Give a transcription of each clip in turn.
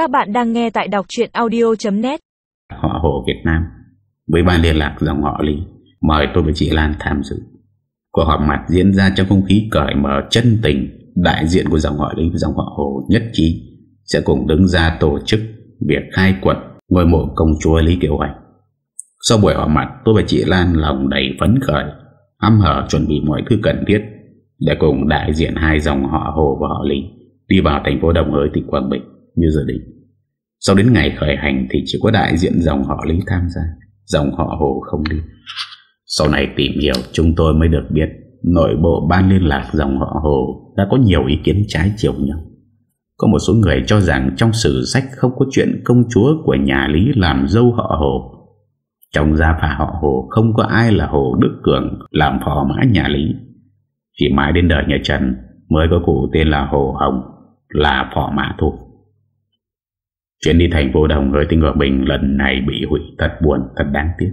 Các bạn đang nghe tại đọc chuyện audio.net Họ Hồ Việt Nam với ban liên lạc dòng họ Lý mời tôi và chị Lan tham dự. Cuộc họp mặt diễn ra trong không khí cởi mở, chân tình đại diện của dòng họ Lý và dòng họ Hồ nhất trí sẽ cùng đứng ra tổ chức việc khai quật ngôi mộ công chúa Lý Kiều Hoành. Sau buổi họp mặt, tôi và chị Lan lòng đầy phấn khởi âm hở chuẩn bị mọi thứ cần thiết để cùng đại diện hai dòng họ Hồ và họ Lý đi vào thành phố Đồng Hới, tỉnh Quảng Bình như dự định. Sau đến ngày khởi hành thì chỉ có đại diện dòng họ Lý tham gia, dòng họ Hồ không đi. Sau này tìm hiểu chúng tôi mới được biết nội bộ ban liên lạc dòng họ Hồ đã có nhiều ý kiến trái chiều nhau. Có một số người cho rằng trong sử sách không có chuyện công chúa của nhà Lý làm dâu họ Hồ. Trong gia phả họ Hồ không có ai là Hồ Đức Cường làm phò mã nhà Lý. Chỉ mãi đến đời nhà Trần mới có cụ tên là Hồ Hồng là phò mã thuộc. Chuyến đi thành phố Đồng Hới tinh Quảng Bình lần này bị hủy thật buồn, thật đáng tiếc.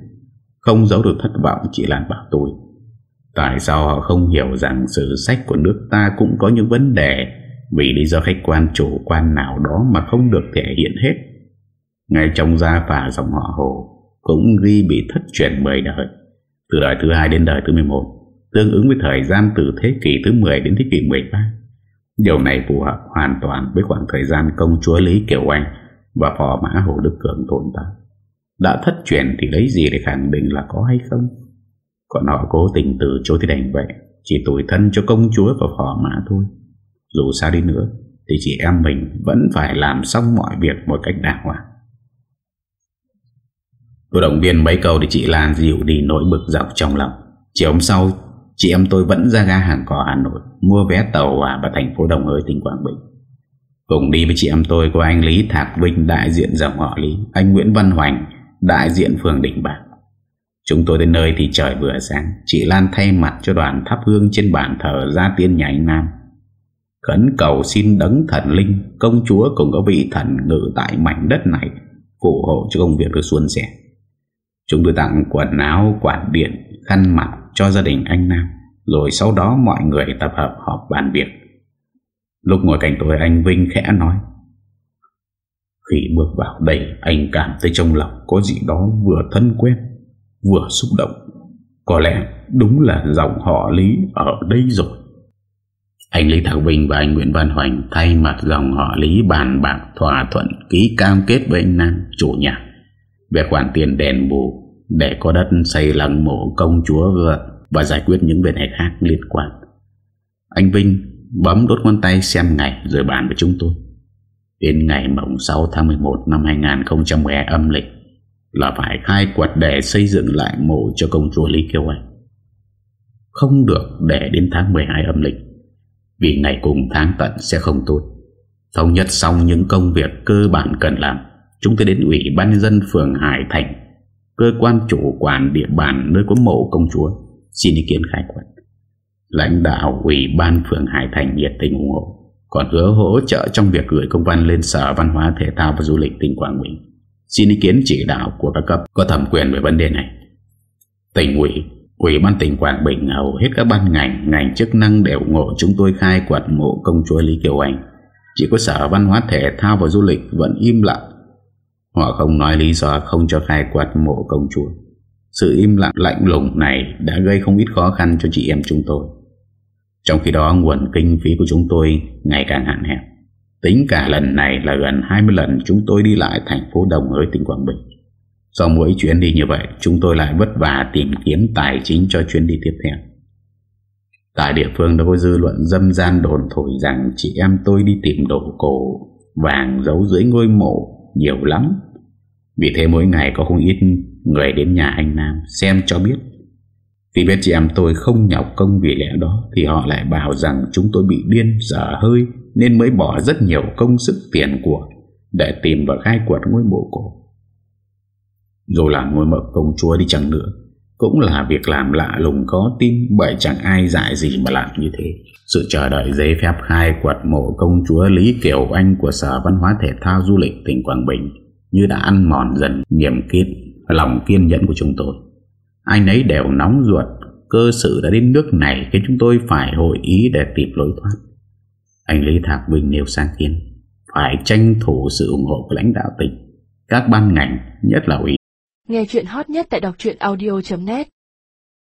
Không giấu được thất vọng chỉ Lan bảo tôi. Tại sao họ không hiểu rằng sự sách của nước ta cũng có những vấn đề vì lý do khách quan chủ quan nào đó mà không được thể hiện hết. Ngay trong gia phả dòng họ Hồ cũng ghi bị thất truyền 10 đời, từ đời thứ hai đến đời thứ 11, tương ứng với thời gian từ thế kỷ thứ 10 đến thế kỷ 13. Điều này phù hợp hoàn toàn với khoảng thời gian công chúa Lý Kiều Anh và phò mã Hồ Đức Cường tồn tại. Đã thất truyền thì lấy gì để khẳng định là có hay không? Còn họ cố tình từ chối thì đành vậy, chỉ tủi thân cho công chúa và phò mã thôi. Dù sao đi nữa, thì chị em mình vẫn phải làm xong mọi việc một cách đàng hoàng. Tôi động viên mấy câu để chị Lan dịu đi nỗi bực dọc trong lòng. Chiều hôm sau, chị em tôi vẫn ra ga hàng cỏ Hà Nội mua vé tàu và thành phố Đồng Hới tỉnh Quảng Bình. Cùng đi với chị em tôi có anh Lý Thạc Vinh đại diện dòng họ Lý, anh Nguyễn Văn Hoành đại diện phường Định Bạc. Chúng tôi đến nơi thì trời vừa sáng, chị Lan thay mặt cho đoàn thắp hương trên bàn thờ gia tiên nhà anh Nam. Khấn cầu xin đấng thần linh, công chúa cùng có vị thần ngự tại mảnh đất này, phù hộ cho công việc được suôn sẻ. Chúng tôi tặng quần áo, quạt điện, khăn mặt cho gia đình anh Nam, rồi sau đó mọi người tập hợp họp bàn việc. Lúc ngồi cạnh tôi, anh Vinh khẽ nói, Khi bước vào đây, anh cảm thấy trong lòng có gì đó vừa thân quen, Vừa xúc động. Có lẽ đúng là dòng họ Lý ở đây rồi. Anh Lý Thạc Vinh và anh Nguyễn Văn Hoành Thay mặt dòng họ Lý bàn bạc, thỏa thuận Ký cam kết với anh Nam, chủ nhà. Về khoản tiền đền bù Để có đất xây lăng mộ công chúa vợ Và giải quyết những vấn đề khác liên quan. Anh Vinh bấm đốt ngón tay xem ngày rồi bàn với chúng tôi. Đến ngày mồng 6 tháng 11 năm 2010 âm lịch là phải khai quật để xây dựng lại mộ cho công chúa Lý Kiều Anh. Không được để đến tháng 12 âm lịch vì ngày cùng tháng tận sẽ không tốt. Thống nhất xong những công việc cơ bản cần làm, chúng tôi đến Ủy ban nhân dân phường Hải Thành, cơ quan chủ quản địa bàn nơi có mộ công chúa, xin ý kiến khai quật. Lãnh đạo Ủy ban phường Hải Thành nhiệt tình ủng hộ Còn hứa hỗ trợ trong việc gửi công văn lên Sở Văn hóa Thể thao và Du lịch tỉnh Quảng Bình. Xin ý kiến chỉ đạo của các cấp có thẩm quyền về vấn đề này. Tỉnh ủy, Ủy ban tỉnh Quảng Bình hầu hết các ban ngành, ngành chức năng đều ủng hộ chúng tôi khai quật mộ công chúa Lý Kiều Anh Chỉ có Sở Văn hóa Thể thao và Du lịch vẫn im lặng. Họ không nói lý do không cho khai quật mộ công chúa. Sự im lặng lạnh lùng này đã gây không ít khó khăn cho chị em chúng tôi trong khi đó nguồn kinh phí của chúng tôi ngày càng hạn hẹp. Tính cả lần này là gần 20 lần chúng tôi đi lại thành phố Đồng Hới tỉnh Quảng Bình. Sau mỗi chuyến đi như vậy, chúng tôi lại vất vả tìm kiếm tài chính cho chuyến đi tiếp theo. Tại địa phương đã có dư luận dâm gian đồn thổi rằng chị em tôi đi tìm đồ cổ vàng giấu dưới ngôi mộ nhiều lắm. Vì thế mỗi ngày có không ít người đến nhà anh Nam xem cho biết. Khi biết chị em tôi không nhọc công vì lẽ đó Thì họ lại bảo rằng chúng tôi bị điên, dở hơi Nên mới bỏ rất nhiều công sức tiền của Để tìm và khai quật ngôi mộ cổ. Dù làm ngôi mộ công chúa đi chẳng nữa, Cũng là việc làm lạ lùng có tin Bởi chẳng ai dại gì mà làm như thế. Sự chờ đợi giấy phép khai quật mộ công chúa Lý Kiều Anh Của Sở Văn hóa Thể thao Du lịch tỉnh Quảng Bình như đã ăn mòn dần niềm kiên Lòng kiên nhẫn của chúng tôi anh ấy đều nóng ruột Cơ sự đã đến nước này Khiến chúng tôi phải hội ý để tìm lối thoát Anh Lý Thạc Vinh nêu sáng kiến phải tranh thủ sự ủng hộ của lãnh đạo tỉnh, các ban ngành, nhất là ủy. Nghe chuyện hot nhất tại đọc audio.net